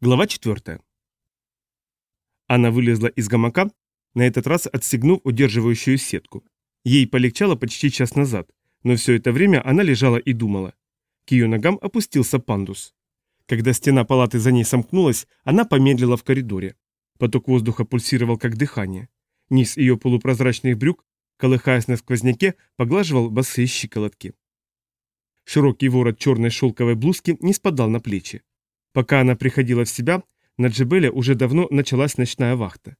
Глава 4. Она вылезла из гамака, на этот раз отстегнув удерживающую сетку. Ей полегчало почти час назад, но все это время она лежала и думала. К ее ногам опустился пандус. Когда стена палаты за ней сомкнулась, она помедлила в коридоре. Поток воздуха пульсировал как дыхание. Низ ее полупрозрачных брюк, колыхаясь на сквозняке, поглаживал босые щиколотки. Широкий ворот черной шелковой блузки не спадал на плечи. Пока она приходила в себя, на Джебеле уже давно началась ночная вахта.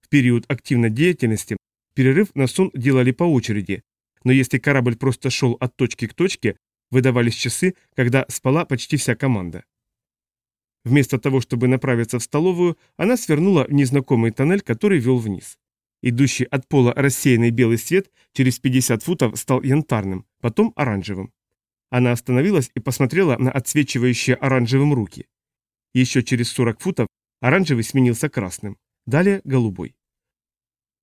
В период активной деятельности перерыв на сон делали по очереди, но если корабль просто шел от точки к точке, выдавались часы, когда спала почти вся команда. Вместо того, чтобы направиться в столовую, она свернула в незнакомый тоннель, который вел вниз. Идущий от пола рассеянный белый свет через 50 футов стал янтарным, потом оранжевым. Она остановилась и посмотрела на отсвечивающие оранжевым руки. Еще через 40 футов оранжевый сменился красным, далее голубой.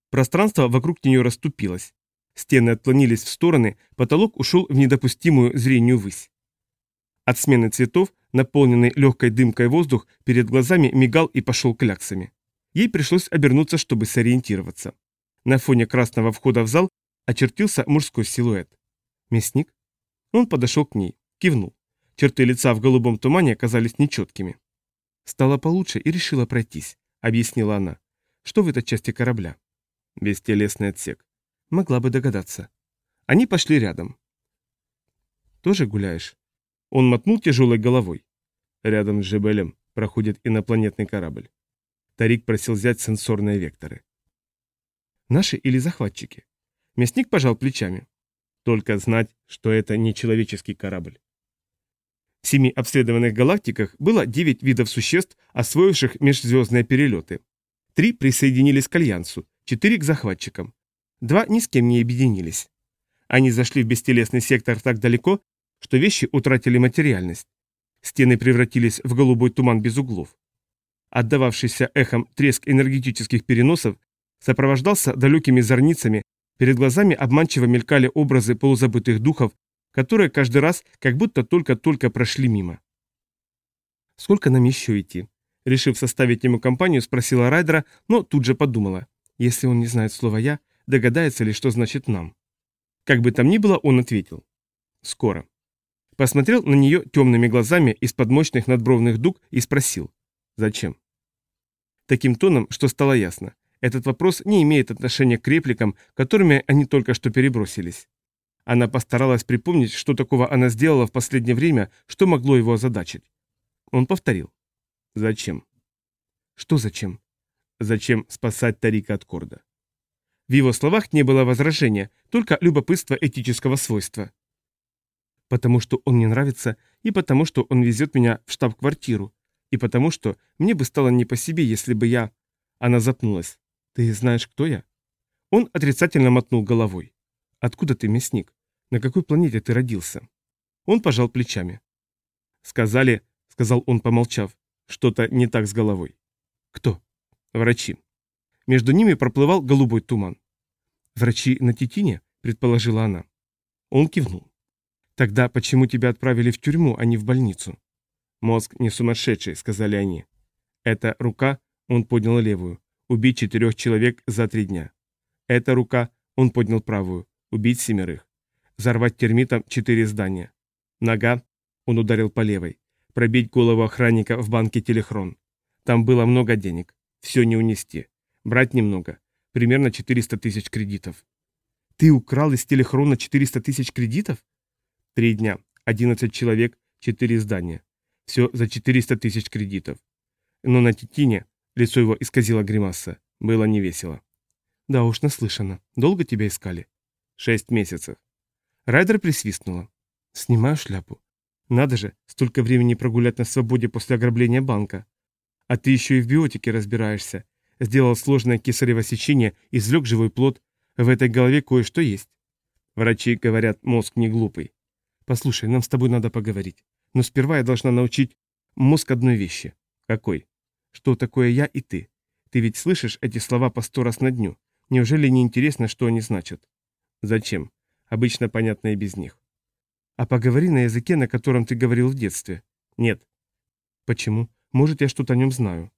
Пространство вокруг нее расступилось. Стены отклонились в стороны, потолок ушел в недопустимую зрению высь. От смены цветов, наполненный легкой дымкой воздух, перед глазами мигал и пошел кляксами. Ей пришлось обернуться, чтобы сориентироваться. На фоне красного входа в зал очертился мужской силуэт. Мясник? Он подошел к ней, кивнул. Черты лица в голубом тумане оказались нечеткими. Стало получше и решила пройтись, объяснила она. Что в этой части корабля? Бестелесный отсек. Могла бы догадаться. Они пошли рядом. Тоже гуляешь? Он мотнул тяжелой головой. Рядом с Жебелем проходит инопланетный корабль. Тарик просил взять сенсорные векторы. Наши или захватчики? Мясник пожал плечами. Только знать, что это не человеческий корабль. В семи обследованных галактиках было девять видов существ, освоивших межзвездные перелеты. Три присоединились к Альянсу, четыре к захватчикам. Два ни с кем не объединились. Они зашли в бестелесный сектор так далеко, что вещи утратили материальность. Стены превратились в голубой туман без углов. Отдававшийся эхом треск энергетических переносов сопровождался далекими зорницами, перед глазами обманчиво мелькали образы полузабытых духов, которые каждый раз как будто только-только прошли мимо. «Сколько нам еще идти?» Решив составить ему компанию, спросила Райдера, но тут же подумала. Если он не знает слова «я», догадается ли, что значит «нам». Как бы там ни было, он ответил. «Скоро». Посмотрел на нее темными глазами из-под мощных надбровных дуг и спросил. «Зачем?» Таким тоном, что стало ясно. Этот вопрос не имеет отношения к репликам, которыми они только что перебросились. Она постаралась припомнить, что такого она сделала в последнее время, что могло его озадачить. Он повторил. «Зачем?» «Что зачем?» «Зачем спасать Тарика от Корда?» В его словах не было возражения, только любопытство этического свойства. «Потому что он мне нравится, и потому что он везет меня в штаб-квартиру, и потому что мне бы стало не по себе, если бы я...» Она запнулась. «Ты знаешь, кто я?» Он отрицательно мотнул головой. Откуда ты, мясник? На какой планете ты родился?» Он пожал плечами. «Сказали, — сказал он, помолчав, — что-то не так с головой». «Кто?» «Врачи». Между ними проплывал голубой туман. «Врачи на Титине?» — предположила она. Он кивнул. «Тогда почему тебя отправили в тюрьму, а не в больницу?» «Мозг не сумасшедший», — сказали они. «Это рука», — он поднял левую, — «убить четырех человек за три дня». «Эта рука», — он поднял правую, Убить семерых. Взорвать термитом четыре здания. Нога. Он ударил по левой. Пробить голову охранника в банке Телехрон. Там было много денег. Все не унести. Брать немного. Примерно 400 тысяч кредитов. Ты украл из Телехрона 400 тысяч кредитов? Три дня. 11 человек, четыре здания. Все за 400 тысяч кредитов. Но на Титине, лицо его исказило гримаса, было невесело. Да уж, наслышано. Долго тебя искали? Шесть месяцев. Райдер присвистнула. Снимаю шляпу. Надо же, столько времени прогулять на свободе после ограбления банка. А ты еще и в биотике разбираешься. Сделал сложное кесарево сечение, извлек живой плод. В этой голове кое-что есть. Врачи говорят, мозг не глупый. Послушай, нам с тобой надо поговорить. Но сперва я должна научить мозг одной вещи. Какой? Что такое я и ты? Ты ведь слышишь эти слова по сто раз на дню. Неужели не интересно, что они значат? Зачем? Обычно понятно и без них. А поговори на языке, на котором ты говорил в детстве. Нет. Почему? Может, я что-то о нем знаю.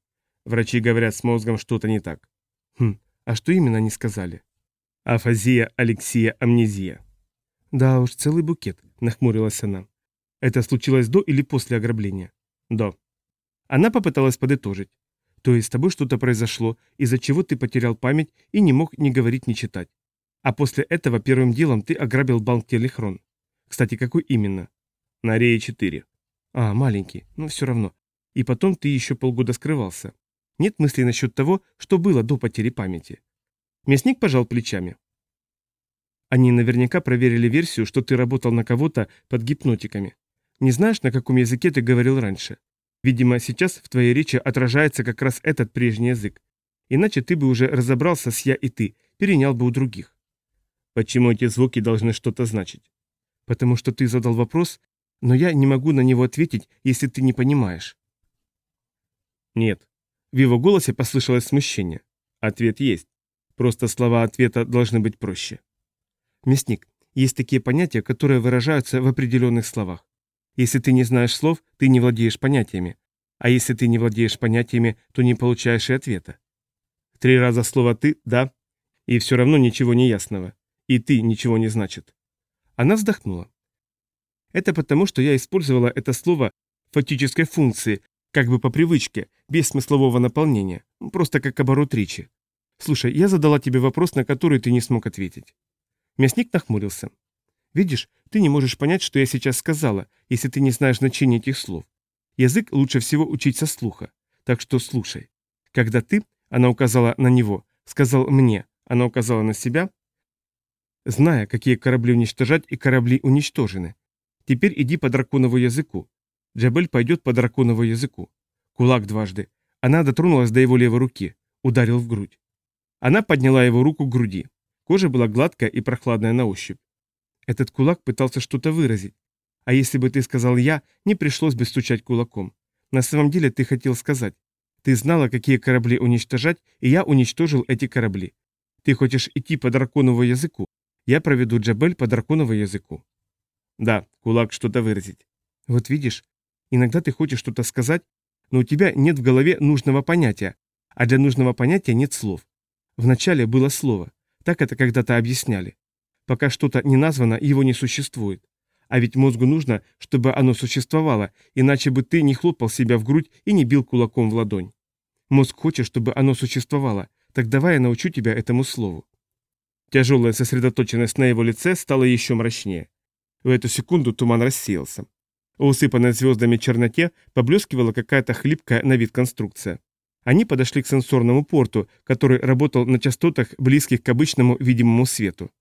Врачи говорят, с мозгом что-то не так. Хм, а что именно они сказали? Афазия, алексия, амнезия. Да уж, целый букет, нахмурилась она. Это случилось до или после ограбления? До. Она попыталась подытожить. То есть с тобой что-то произошло, из-за чего ты потерял память и не мог ни говорить, ни читать. А после этого первым делом ты ограбил банк Телехрон. Кстати, какой именно? На Рее 4. А, маленький, но все равно. И потом ты еще полгода скрывался. Нет мыслей насчет того, что было до потери памяти. Мясник пожал плечами. Они наверняка проверили версию, что ты работал на кого-то под гипнотиками. Не знаешь, на каком языке ты говорил раньше? Видимо, сейчас в твоей речи отражается как раз этот прежний язык. Иначе ты бы уже разобрался с «я» и «ты», перенял бы у других. Почему эти звуки должны что-то значить? Потому что ты задал вопрос, но я не могу на него ответить, если ты не понимаешь. Нет. В его голосе послышалось смущение. Ответ есть. Просто слова ответа должны быть проще. Мясник, есть такие понятия, которые выражаются в определенных словах. Если ты не знаешь слов, ты не владеешь понятиями. А если ты не владеешь понятиями, то не получаешь и ответа. Три раза слово «ты» — «да», и все равно ничего не ясного. И «ты» ничего не значит. Она вздохнула. Это потому, что я использовала это слово в фактической функции, как бы по привычке, без смыслового наполнения, просто как оборот речи. Слушай, я задала тебе вопрос, на который ты не смог ответить. Мясник нахмурился. Видишь, ты не можешь понять, что я сейчас сказала, если ты не знаешь значения этих слов. Язык лучше всего учить со слуха. Так что слушай. Когда ты, она указала на него, сказал мне, она указала на себя, зная, какие корабли уничтожать и корабли уничтожены. Теперь иди по драконову языку. Джабель пойдет по драконову языку. Кулак дважды. Она дотронулась до его левой руки, ударил в грудь. Она подняла его руку к груди. Кожа была гладкая и прохладная на ощупь. Этот кулак пытался что-то выразить. А если бы ты сказал «я», не пришлось бы стучать кулаком. На самом деле ты хотел сказать. Ты знала, какие корабли уничтожать, и я уничтожил эти корабли. Ты хочешь идти по драконову языку. Я проведу Джабель по драконову языку. Да, кулак что-то выразить. Вот видишь, иногда ты хочешь что-то сказать, но у тебя нет в голове нужного понятия, а для нужного понятия нет слов. Вначале было слово. Так это когда-то объясняли. Пока что-то не названо, его не существует. А ведь мозгу нужно, чтобы оно существовало, иначе бы ты не хлопал себя в грудь и не бил кулаком в ладонь. Мозг хочет, чтобы оно существовало, так давай я научу тебя этому слову. Тяжелая сосредоточенность на его лице стала еще мрачнее. В эту секунду туман рассеялся. В усыпанной звездами черноте поблескивала какая-то хлипкая на вид конструкция. Они подошли к сенсорному порту, который работал на частотах, близких к обычному видимому свету.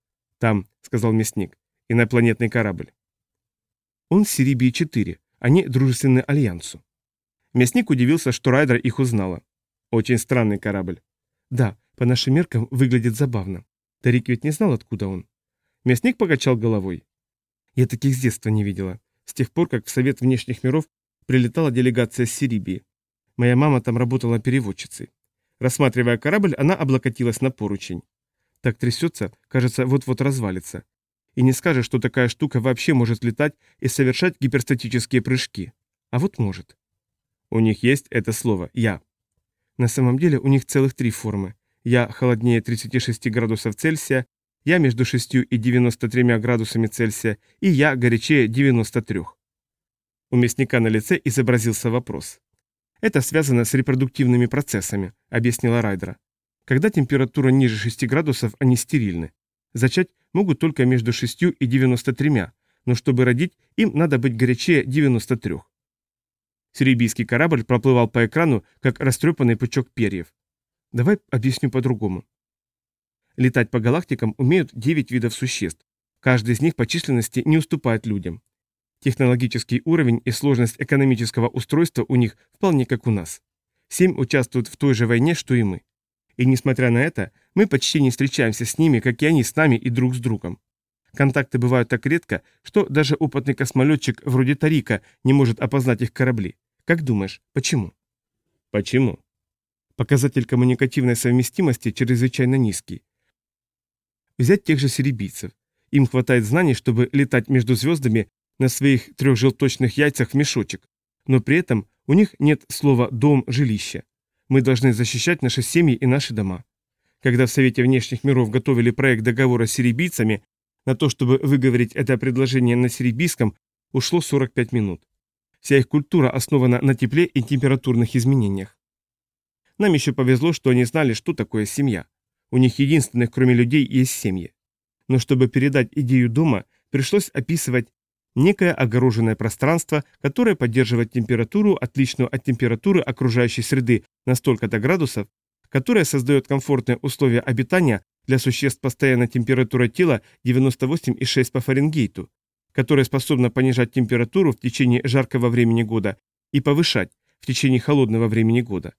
«Там», — сказал мясник, — «инопланетный корабль». Он с Сирибии-4, они дружественны Альянсу. Мясник удивился, что Райдер их узнала. Очень странный корабль. Да, по нашим меркам выглядит забавно. Тарик ведь не знал, откуда он. Мясник покачал головой. Я таких с детства не видела. С тех пор, как в Совет внешних миров прилетала делегация с Сирибии. Моя мама там работала переводчицей. Рассматривая корабль, она облокотилась на поручень. Так трясется, кажется, вот-вот развалится. И не скажешь, что такая штука вообще может летать и совершать гиперстатические прыжки. А вот может. У них есть это слово «я». На самом деле у них целых три формы. Я холоднее 36 градусов Цельсия, я между 6 и 93 градусами Цельсия, и я горячее 93. У мясника на лице изобразился вопрос. Это связано с репродуктивными процессами, объяснила Райдера. Когда температура ниже 6 градусов, они стерильны. Зачать могут только между 6 и 93, но чтобы родить, им надо быть горячее 93. Сирийский корабль проплывал по экрану, как растрепанный пучок перьев. Давай объясню по-другому. Летать по галактикам умеют 9 видов существ. Каждый из них по численности не уступает людям. Технологический уровень и сложность экономического устройства у них вполне как у нас. Семь участвуют в той же войне, что и мы. И несмотря на это, мы почти не встречаемся с ними, как и они с нами и друг с другом. Контакты бывают так редко, что даже опытный космолетчик вроде Тарика не может опознать их корабли. Как думаешь, почему? Почему? Показатель коммуникативной совместимости чрезвычайно низкий. Взять тех же серебийцев. Им хватает знаний, чтобы летать между звездами на своих трехжелточных яйцах в мешочек, но при этом у У них нет слова «дом», «жилище». Мы должны защищать наши семьи и наши дома. Когда в Совете внешних миров готовили проект договора с сирийцами, на то, чтобы выговорить это предложение на сирийском, ушло 45 минут. Вся их культура основана на тепле и температурных изменениях. Нам еще повезло, что они знали, что такое семья. У них единственных, кроме людей, есть семьи. Но чтобы передать идею дома, пришлось описывать некое огороженное пространство, которое поддерживает температуру, отличную от температуры окружающей среды на столько-то градусов, которое создает комфортные условия обитания для существ постоянной температуры тела 98,6 по Фаренгейту, которое способно понижать температуру в течение жаркого времени года и повышать в течение холодного времени года.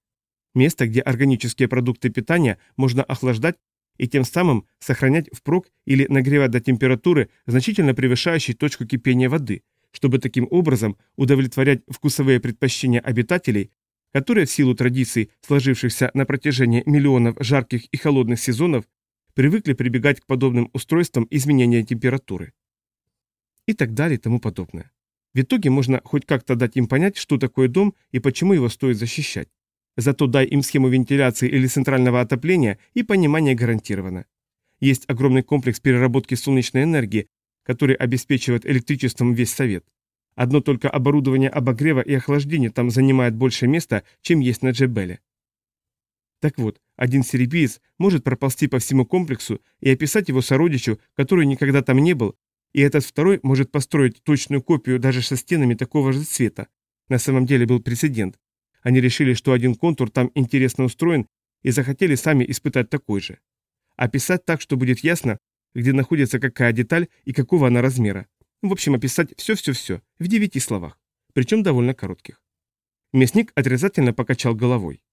Место, где органические продукты питания можно охлаждать и тем самым сохранять впрок или нагревать до температуры, значительно превышающей точку кипения воды, чтобы таким образом удовлетворять вкусовые предпочтения обитателей, которые в силу традиций, сложившихся на протяжении миллионов жарких и холодных сезонов, привыкли прибегать к подобным устройствам изменения температуры. И так далее и тому подобное. В итоге можно хоть как-то дать им понять, что такое дом и почему его стоит защищать. Зато дай им схему вентиляции или центрального отопления, и понимание гарантировано. Есть огромный комплекс переработки солнечной энергии, который обеспечивает электричеством весь совет. Одно только оборудование обогрева и охлаждения там занимает больше места, чем есть на Джебеле. Так вот, один серебиец может проползти по всему комплексу и описать его сородичу, который никогда там не был, и этот второй может построить точную копию даже со стенами такого же цвета. На самом деле был прецедент. Они решили, что один контур там интересно устроен, и захотели сами испытать такой же. Описать так, что будет ясно, где находится какая деталь и какого она размера. В общем, описать все-все-все в девяти словах, причем довольно коротких. Мясник отрицательно покачал головой.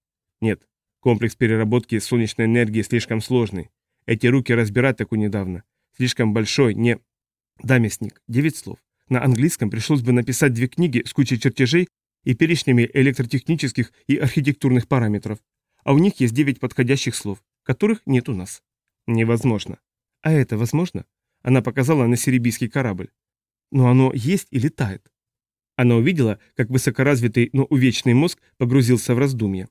Нет, комплекс переработки солнечной энергии слишком сложный. Эти руки разбирать так недавно. Слишком большой, не... Да, мясник, девять слов. На английском пришлось бы написать две книги с кучей чертежей и перечнями электротехнических и архитектурных параметров, а у них есть девять подходящих слов, которых нет у нас. Невозможно. А это возможно? Она показала на серебийский корабль. Но оно есть и летает. Она увидела, как высокоразвитый, но увечный мозг погрузился в раздумье.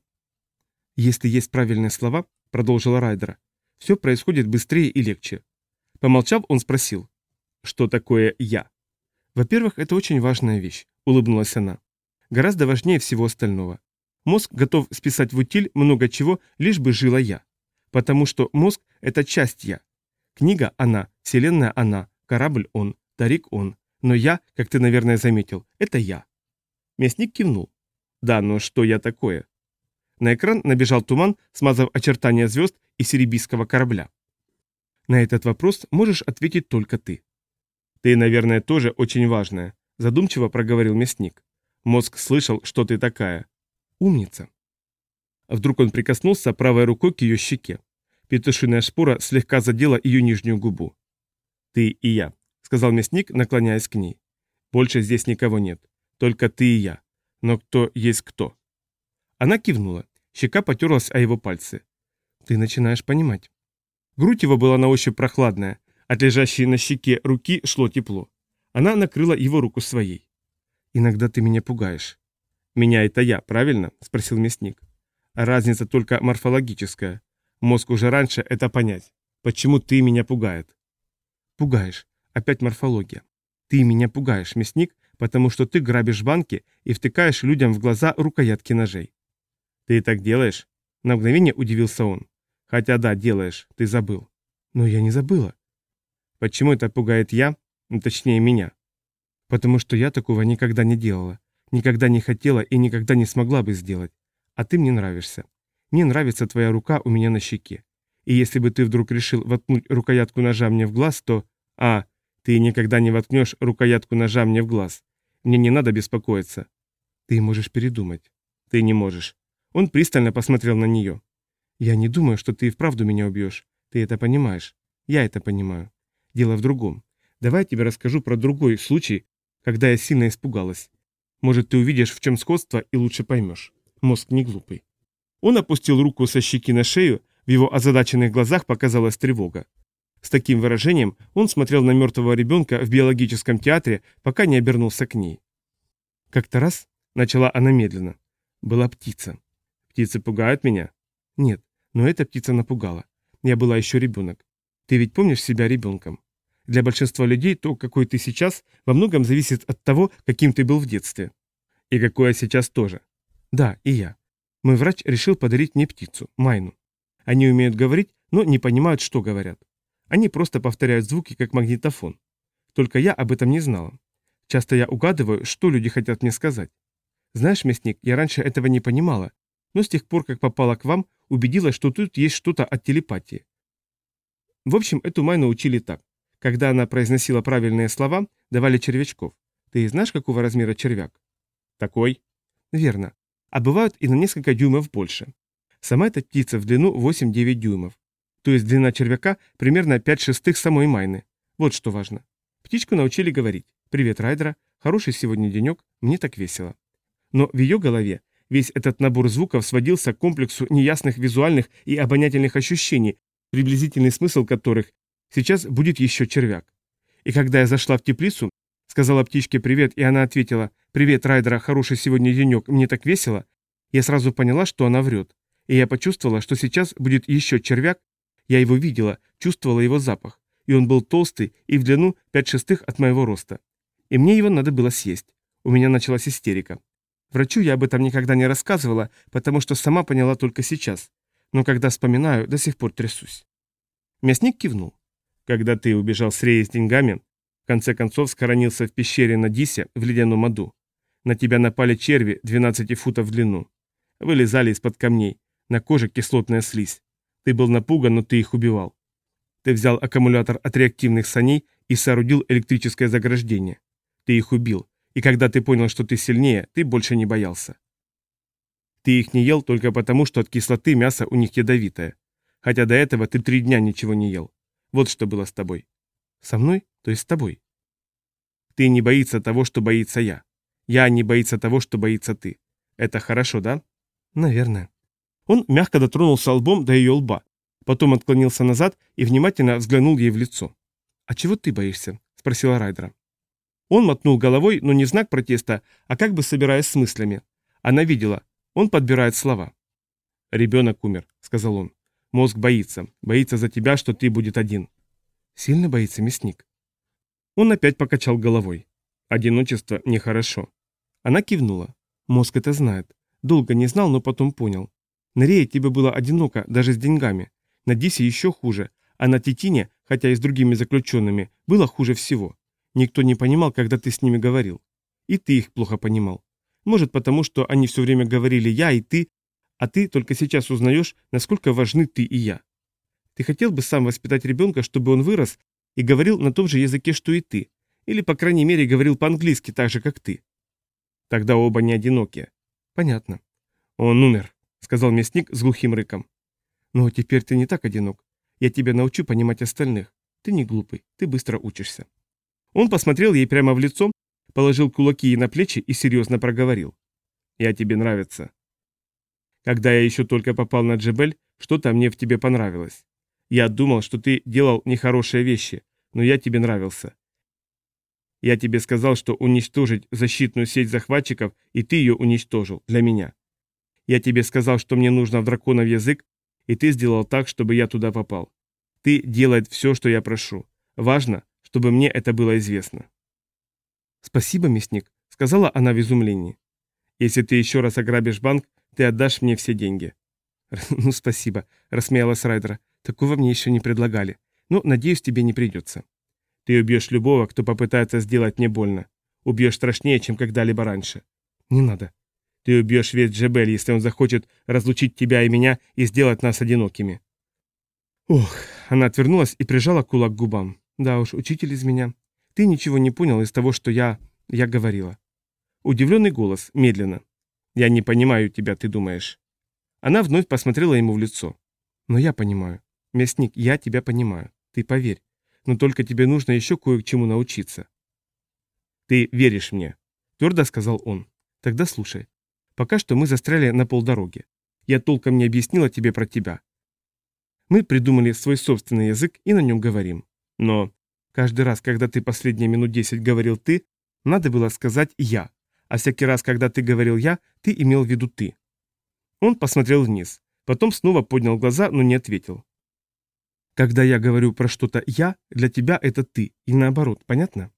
«Если есть правильные слова», — продолжила Райдера, — «все происходит быстрее и легче». Помолчав, он спросил, «Что такое «я»?» «Во-первых, это очень важная вещь», — улыбнулась она гораздо важнее всего остального. Мозг готов списать в утиль много чего, лишь бы жила я. Потому что мозг – это часть я. Книга – она, вселенная – она, корабль – он, Тарик – он. Но я, как ты, наверное, заметил, это я. Мясник кивнул. Да, но что я такое? На экран набежал туман, смазав очертания звезд и серебийского корабля. На этот вопрос можешь ответить только ты. Ты, наверное, тоже очень важная, задумчиво проговорил мясник. Мозг слышал, что ты такая. Умница. Вдруг он прикоснулся правой рукой к ее щеке. Петушиная шпора слегка задела ее нижнюю губу. «Ты и я», — сказал мясник, наклоняясь к ней. «Больше здесь никого нет. Только ты и я. Но кто есть кто?» Она кивнула. Щека потерлась о его пальцы. «Ты начинаешь понимать». Грудь его была на ощупь прохладная. От лежащей на щеке руки шло тепло. Она накрыла его руку своей. Иногда ты меня пугаешь. Меня это я, правильно? Спросил мясник. Разница только морфологическая. Мозг уже раньше это понять. Почему ты меня пугает? Пугаешь. Опять морфология. Ты меня пугаешь, мясник, потому что ты грабишь банки и втыкаешь людям в глаза рукоятки ножей. Ты так делаешь? На мгновение удивился он. Хотя да, делаешь, ты забыл. Но я не забыла. Почему это пугает я? Точнее, меня. Потому что я такого никогда не делала, никогда не хотела и никогда не смогла бы сделать. А ты мне нравишься. Мне нравится твоя рука у меня на щеке. И если бы ты вдруг решил воткнуть рукоятку ножа мне в глаз, то... А, ты никогда не воткнешь рукоятку ножа мне в глаз. Мне не надо беспокоиться. Ты можешь передумать. Ты не можешь. Он пристально посмотрел на нее. Я не думаю, что ты и вправду меня убьешь. Ты это понимаешь. Я это понимаю. Дело в другом. Давай я тебе расскажу про другой случай, когда я сильно испугалась. Может, ты увидишь, в чем сходство, и лучше поймешь. Мозг не глупый. Он опустил руку со щеки на шею, в его озадаченных глазах показалась тревога. С таким выражением он смотрел на мертвого ребенка в биологическом театре, пока не обернулся к ней. Как-то раз, Начала она медленно. Была птица. Птицы пугают меня? Нет, но эта птица напугала. Я была еще ребенок. Ты ведь помнишь себя ребенком? Для большинства людей то, какой ты сейчас, во многом зависит от того, каким ты был в детстве. И какой я сейчас тоже. Да, и я. Мой врач решил подарить мне птицу, Майну. Они умеют говорить, но не понимают, что говорят. Они просто повторяют звуки, как магнитофон. Только я об этом не знала. Часто я угадываю, что люди хотят мне сказать. Знаешь, мясник, я раньше этого не понимала, но с тех пор, как попала к вам, убедилась, что тут есть что-то от телепатии. В общем, эту Майну учили так. Когда она произносила правильные слова, давали червячков. Ты знаешь, какого размера червяк? Такой. Верно. А бывают и на несколько дюймов больше. Сама эта птица в длину 8-9 дюймов. То есть длина червяка примерно 5 шестых самой майны. Вот что важно. Птичку научили говорить «Привет, Райдера, хороший сегодня денек, мне так весело». Но в ее голове весь этот набор звуков сводился к комплексу неясных визуальных и обонятельных ощущений, приблизительный смысл которых сейчас будет еще червяк. И когда я зашла в теплицу, сказала птичке привет, и она ответила «Привет, Райдера, хороший сегодня денек, мне так весело», я сразу поняла, что она врет. И я почувствовала, что сейчас будет еще червяк, я его видела, чувствовала его запах, и он был толстый и в длину 5 шестых от моего роста. И мне его надо было съесть. У меня началась истерика. Врачу я об этом никогда не рассказывала, потому что сама поняла только сейчас. Но когда вспоминаю, до сих пор трясусь. Мясник кивнул. Когда ты убежал с Реей с деньгами, в конце концов скоронился в пещере на Дисе в ледяном аду. На тебя напали черви 12 футов в длину. Вылезали из-под камней. На коже кислотная слизь. Ты был напуган, но ты их убивал. Ты взял аккумулятор от реактивных саней и соорудил электрическое заграждение. Ты их убил, и когда ты понял, что ты сильнее, ты больше не боялся. Ты их не ел только потому, что от кислоты мясо у них ядовитое. Хотя до этого ты три дня ничего не ел. Вот что было с тобой. Со мной? То есть с тобой. Ты не боится того, что боится я. Я не боится того, что боится ты. Это хорошо, да? Наверное. Он мягко дотронулся лбом до ее лба, потом отклонился назад и внимательно взглянул ей в лицо. «А чего ты боишься?» – спросила Райдера. Он мотнул головой, но не знак протеста, а как бы собираясь с мыслями. Она видела, он подбирает слова. «Ребенок умер», — сказал он. «Мозг боится. Боится за тебя, что ты будет один». «Сильно боится мясник?» Он опять покачал головой. «Одиночество нехорошо». Она кивнула. Мозг это знает. Долго не знал, но потом понял. На Рее тебе было одиноко, даже с деньгами. На Дисе еще хуже, а на Титине, хотя и с другими заключенными, было хуже всего. Никто не понимал, когда ты с ними говорил. И ты их плохо понимал. Может, потому что они все время говорили «я» и «ты», а ты только сейчас узнаешь, насколько важны ты и я. Ты хотел бы сам воспитать ребенка, чтобы он вырос и говорил на том же языке, что и ты, или, по крайней мере, говорил по-английски так же, как ты. Тогда оба не одинокие. Понятно. Он умер, сказал мясник с глухим рыком. Но теперь ты не так одинок. Я тебя научу понимать остальных. Ты не глупый, ты быстро учишься. Он посмотрел ей прямо в лицо, положил кулаки ей на плечи и серьезно проговорил. «Я тебе нравится». Когда я еще только попал на Джебель, что-то мне в тебе понравилось. Я думал, что ты делал нехорошие вещи, но я тебе нравился. Я тебе сказал, что уничтожить защитную сеть захватчиков, и ты ее уничтожил, для меня. Я тебе сказал, что мне нужно в драконов язык, и ты сделал так, чтобы я туда попал. Ты делай все, что я прошу. Важно, чтобы мне это было известно. «Спасибо, мясник», — сказала она в изумлении. «Если ты еще раз ограбишь банк, ты отдашь мне все деньги». «Ну, спасибо», — рассмеялась Райдера. «Такого мне еще не предлагали. Но, надеюсь, тебе не придется». «Ты убьешь любого, кто попытается сделать мне больно. Убьешь страшнее, чем когда-либо раньше». «Не надо». «Ты убьешь весь Джебель, если он захочет разлучить тебя и меня и сделать нас одинокими». Ох, она отвернулась и прижала кулак к губам. Да уж, учитель из меня. Ты ничего не понял из того, что я... я говорила. Удивленный голос, медленно. Я не понимаю тебя, ты думаешь. Она вновь посмотрела ему в лицо. Но я понимаю. Мясник, я тебя понимаю. Ты поверь. Но только тебе нужно еще кое к чему научиться. Ты веришь мне, твердо сказал он. Тогда слушай. Пока что мы застряли на полдороги. Я толком не объяснила тебе про тебя. Мы придумали свой собственный язык и на нем говорим. Но каждый раз, когда ты последние минут десять говорил «ты», надо было сказать «я», а всякий раз, когда ты говорил «я», ты имел в виду «ты». Он посмотрел вниз, потом снова поднял глаза, но не ответил. Когда я говорю про что-то «я», для тебя это «ты», и наоборот, понятно?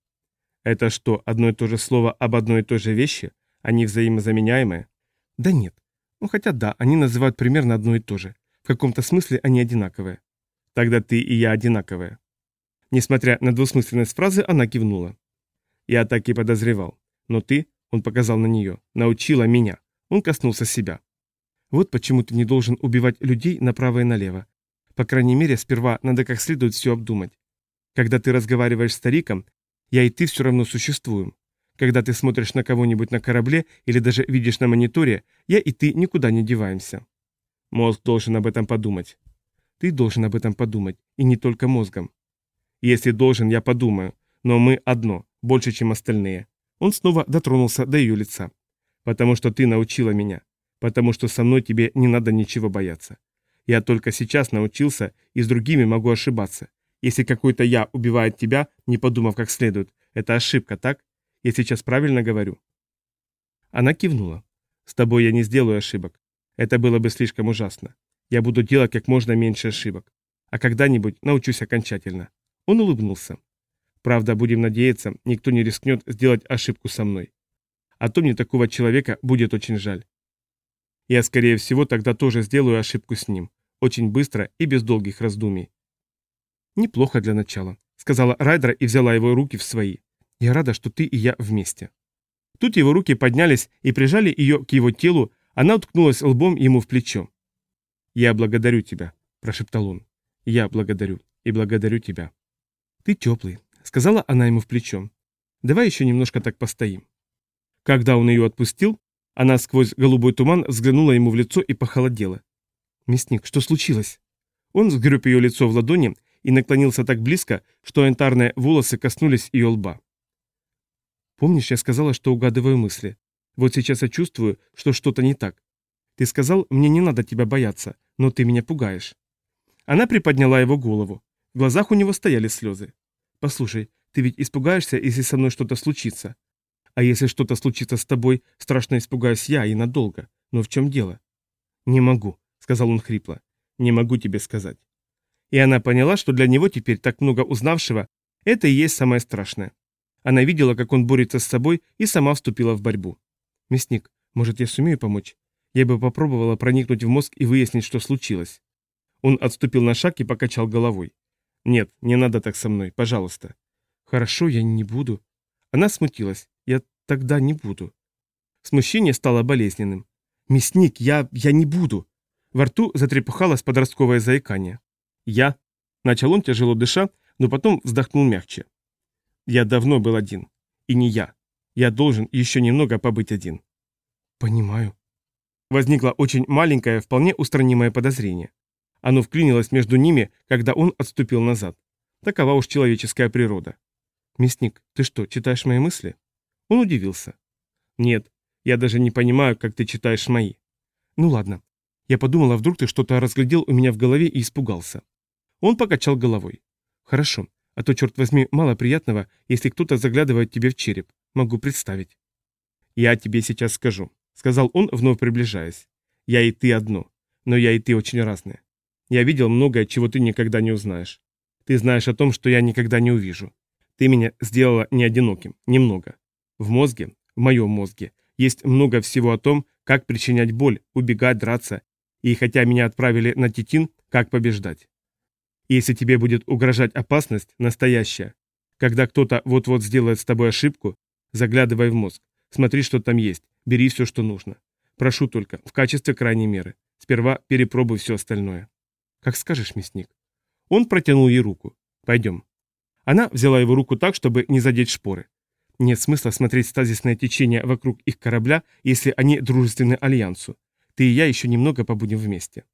Это что, одно и то же слово об одной и той же вещи? Они взаимозаменяемые? Да нет. Ну хотя да, они называют примерно одно и то же. В каком-то смысле они одинаковые. Тогда ты и я одинаковые. Несмотря на двусмысленность фразы, она кивнула. Я так и подозревал. Но ты, он показал на нее, научила меня. Он коснулся себя. Вот почему ты не должен убивать людей направо и налево. По крайней мере, сперва надо как следует все обдумать. Когда ты разговариваешь с стариком, я и ты все равно существуем. Когда ты смотришь на кого-нибудь на корабле или даже видишь на мониторе, я и ты никуда не деваемся. Мозг должен об этом подумать. Ты должен об этом подумать, и не только мозгом. Если должен, я подумаю, но мы одно, больше, чем остальные. Он снова дотронулся до ее лица. Потому что ты научила меня. Потому что со мной тебе не надо ничего бояться. Я только сейчас научился, и с другими могу ошибаться. Если какой-то я убивает тебя, не подумав как следует, это ошибка, так? Я сейчас правильно говорю?» Она кивнула. «С тобой я не сделаю ошибок. Это было бы слишком ужасно. Я буду делать как можно меньше ошибок. А когда-нибудь научусь окончательно». Он улыбнулся. «Правда, будем надеяться, никто не рискнет сделать ошибку со мной. А то мне такого человека будет очень жаль. Я, скорее всего, тогда тоже сделаю ошибку с ним. Очень быстро и без долгих раздумий. «Неплохо для начала», — сказала Райдера и взяла его руки в свои. «Я рада, что ты и я вместе». Тут его руки поднялись и прижали ее к его телу, она уткнулась лбом ему в плечо. «Я благодарю тебя», — прошептал он. «Я благодарю и благодарю тебя». «Ты теплый», — сказала она ему в плечо. «Давай еще немножко так постоим». Когда он ее отпустил, она сквозь голубой туман взглянула ему в лицо и похолодела. «Мясник, что случилось?» Он сгреб ее лицо в ладони и наклонился так близко, что янтарные волосы коснулись ее лба. «Помнишь, я сказала, что угадываю мысли? Вот сейчас я чувствую, что что-то не так. Ты сказал, мне не надо тебя бояться, но ты меня пугаешь». Она приподняла его голову. В глазах у него стояли слезы. «Послушай, ты ведь испугаешься, если со мной что-то случится. А если что-то случится с тобой, страшно испугаюсь я и надолго. Но в чем дело?» «Не могу», — сказал он хрипло. «Не могу тебе сказать. И она поняла, что для него теперь так много узнавшего, это и есть самое страшное. Она видела, как он борется с собой, и сама вступила в борьбу. «Мясник, может, я сумею помочь? Я бы попробовала проникнуть в мозг и выяснить, что случилось». Он отступил на шаг и покачал головой. «Нет, не надо так со мной, пожалуйста». «Хорошо, я не буду». Она смутилась. «Я тогда не буду». Смущение стало болезненным. «Мясник, я... я не буду». Во рту затрепухалось подростковое заикание. «Я...» — начал он, тяжело дыша, но потом вздохнул мягче. «Я давно был один. И не я. Я должен еще немного побыть один». «Понимаю». Возникло очень маленькое, вполне устранимое подозрение. Оно вклинилось между ними, когда он отступил назад. Такова уж человеческая природа. «Мясник, ты что, читаешь мои мысли?» Он удивился. «Нет, я даже не понимаю, как ты читаешь мои». «Ну ладно. Я подумала, вдруг ты что-то разглядел у меня в голове и испугался. Он покачал головой. «Хорошо, а то, черт возьми, мало приятного, если кто-то заглядывает тебе в череп. Могу представить». «Я тебе сейчас скажу», — сказал он, вновь приближаясь. «Я и ты одно, но я и ты очень разные. Я видел многое, чего ты никогда не узнаешь. Ты знаешь о том, что я никогда не увижу. Ты меня сделала не одиноким, немного. В мозге, в моем мозге, есть много всего о том, как причинять боль, убегать, драться, и хотя меня отправили на Титин, как побеждать. Если тебе будет угрожать опасность, настоящая, когда кто-то вот-вот сделает с тобой ошибку, заглядывай в мозг, смотри, что там есть, бери все, что нужно. Прошу только, в качестве крайней меры. Сперва перепробуй все остальное. Как скажешь, мясник. Он протянул ей руку. Пойдем. Она взяла его руку так, чтобы не задеть шпоры. Нет смысла смотреть стазисное течение вокруг их корабля, если они дружественны Альянсу. Ты и я еще немного побудем вместе.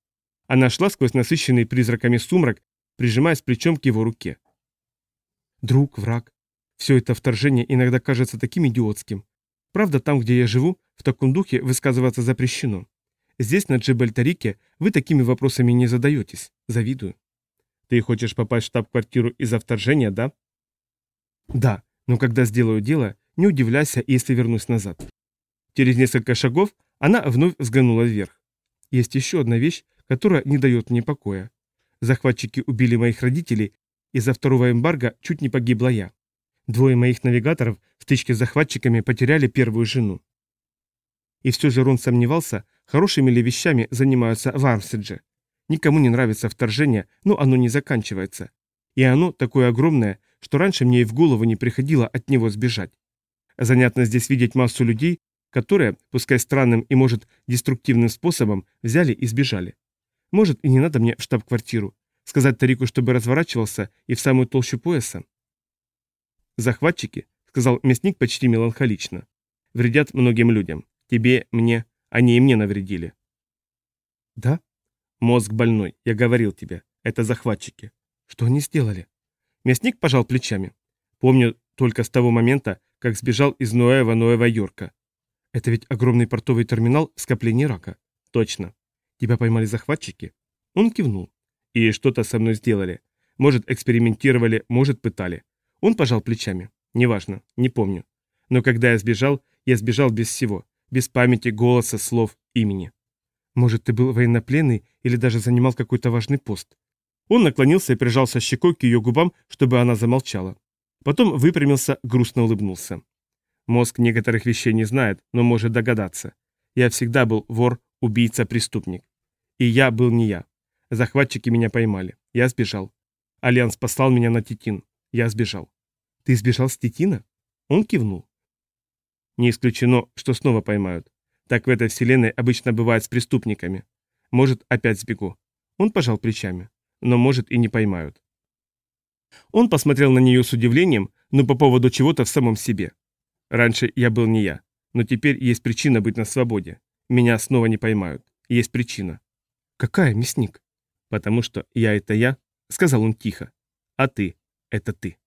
Она шла сквозь насыщенный призраками сумрак, прижимаясь плечом к его руке. Друг, враг. Все это вторжение иногда кажется таким идиотским. Правда, там, где я живу, в таком духе высказываться запрещено. Здесь, на Джебель-Тарике, вы такими вопросами не задаетесь. Завидую. Ты хочешь попасть в штаб-квартиру из-за вторжения, да? Да, но когда сделаю дело, не удивляйся, если вернусь назад. Через несколько шагов она вновь взглянула вверх. Есть еще одна вещь, которая не дает мне покоя. Захватчики убили моих родителей, из-за второго эмбарго чуть не погибла я. Двое моих навигаторов в стычке с захватчиками потеряли первую жену. И все же Рон сомневался, хорошими ли вещами занимаются в Армседже. Никому не нравится вторжение, но оно не заканчивается. И оно такое огромное, что раньше мне и в голову не приходило от него сбежать. Занятно здесь видеть массу людей, которые, пускай странным и, может, деструктивным способом, взяли и сбежали. Может, и не надо мне в штаб-квартиру. Сказать Тарику, чтобы разворачивался и в самую толщу пояса. «Захватчики», — сказал мясник почти меланхолично, — «вредят многим людям. Тебе, мне, они и мне навредили». «Да?» «Мозг больной, я говорил тебе. Это захватчики». «Что они сделали?» Мясник пожал плечами. «Помню только с того момента, как сбежал из Нуэва Нуэва Йорка. Это ведь огромный портовый терминал в скоплении рака. Точно. Тебя поймали захватчики? Он кивнул. И что-то со мной сделали. Может, экспериментировали, может, пытали. Он пожал плечами. Неважно, не помню. Но когда я сбежал, я сбежал без всего. Без памяти, голоса, слов, имени. Может, ты был военнопленный или даже занимал какой-то важный пост? Он наклонился и прижался щекой к ее губам, чтобы она замолчала. Потом выпрямился, грустно улыбнулся. Мозг некоторых вещей не знает, но может догадаться. Я всегда был вор, убийца, преступник. И я был не я. Захватчики меня поймали. Я сбежал. Альянс послал меня на Титин. Я сбежал. Ты сбежал с Титина? Он кивнул. Не исключено, что снова поймают. Так в этой вселенной обычно бывает с преступниками. Может, опять сбегу. Он пожал плечами. Но может и не поймают. Он посмотрел на нее с удивлением, но по поводу чего-то в самом себе. Раньше я был не я, но теперь есть причина быть на свободе. Меня снова не поймают. Есть причина. Какая, мясник? Потому что я это я, сказал он тихо. А ты это ты.